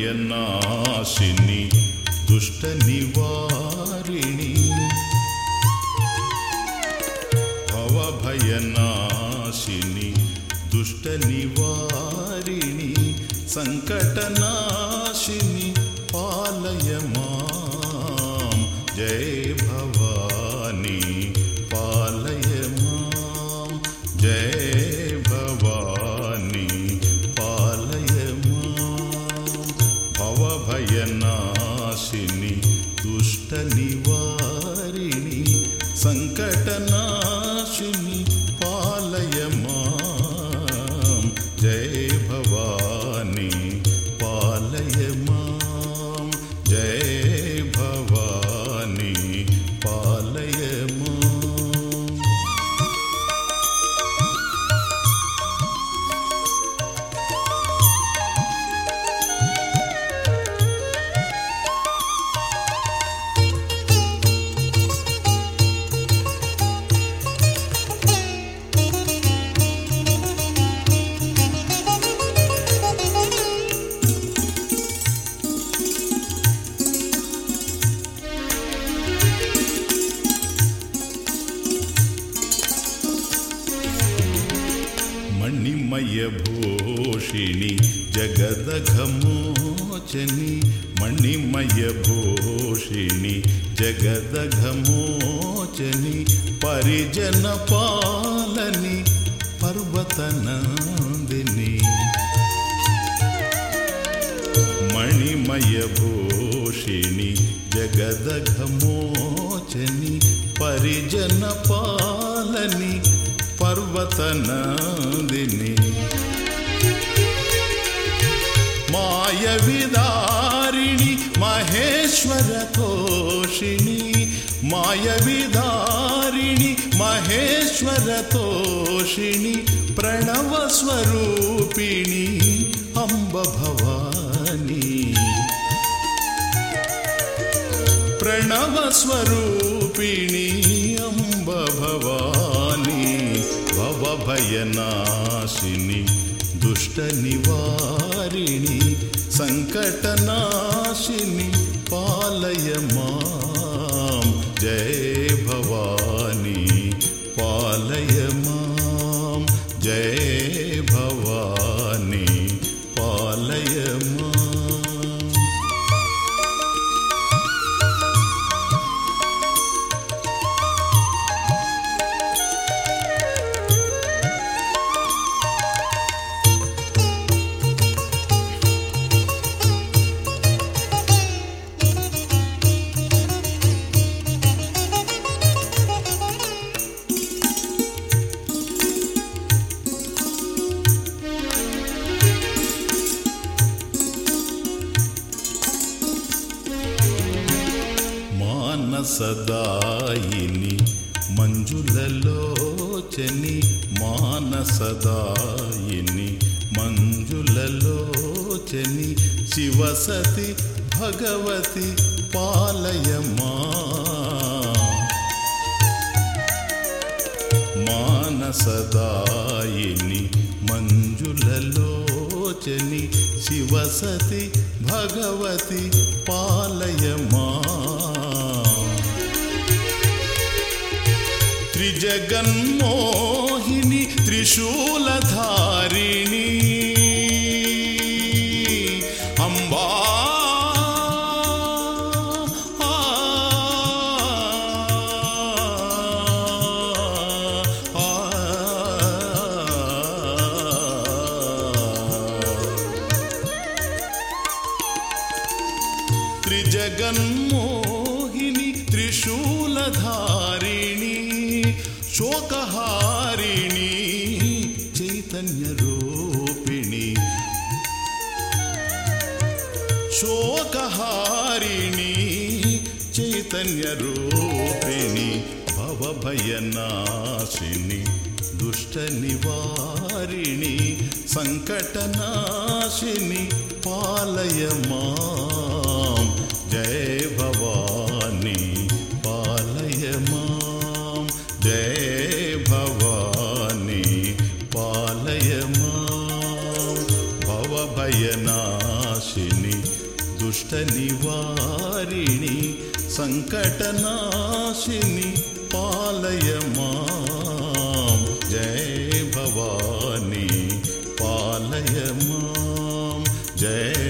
य दुष्टनिवारिणि। भवभयनाशिनि दुष्टनिवारिणि। सङ्कटनाशिनि पालय मां। जय ನಾಶಿನಿ ದುಷ್ಟ ನಿವ భూషిణి జగదఘమోచని మణిమయ భూషిణి జగదఘమోచని పరిజన పాలని పర్వతనందిని మణిమయ భూషిణి मायविदारिणि महेश्वरतोषिणि मायविदारिणि महेश्वरतोषिणि प्रणवस्वरूपिणि अम्ब भवानि प्रणवस्वरूपिणि अम्ब भवानि भव भयनाशिनि हरिणि सङ्कटनाशिनि पालय मां जय మానసదాయిని మంజులలోచని మానసదాయిని మంజులలోచని శివసతి భగవతి పాలయమా. మానసదాయిని మంజులలోచని శివసతి భగవతి పాలయమా. जगन्मोहिनी त्रिशूलधारिणी। अम्बा त्रिजगन्मोहिनी त्रिशूलधारिणी। శోకహారిణి చైతన్య రూపిణి. శోకహారిణి చైతన్య రూపిణి భవభయనాశిని దుష్ట నివారిణి సంకటనాశిని పాలయ మాం జయ निवारिणि सङ्कटनाशिनि पालय मां जय भवानी पालय मां जय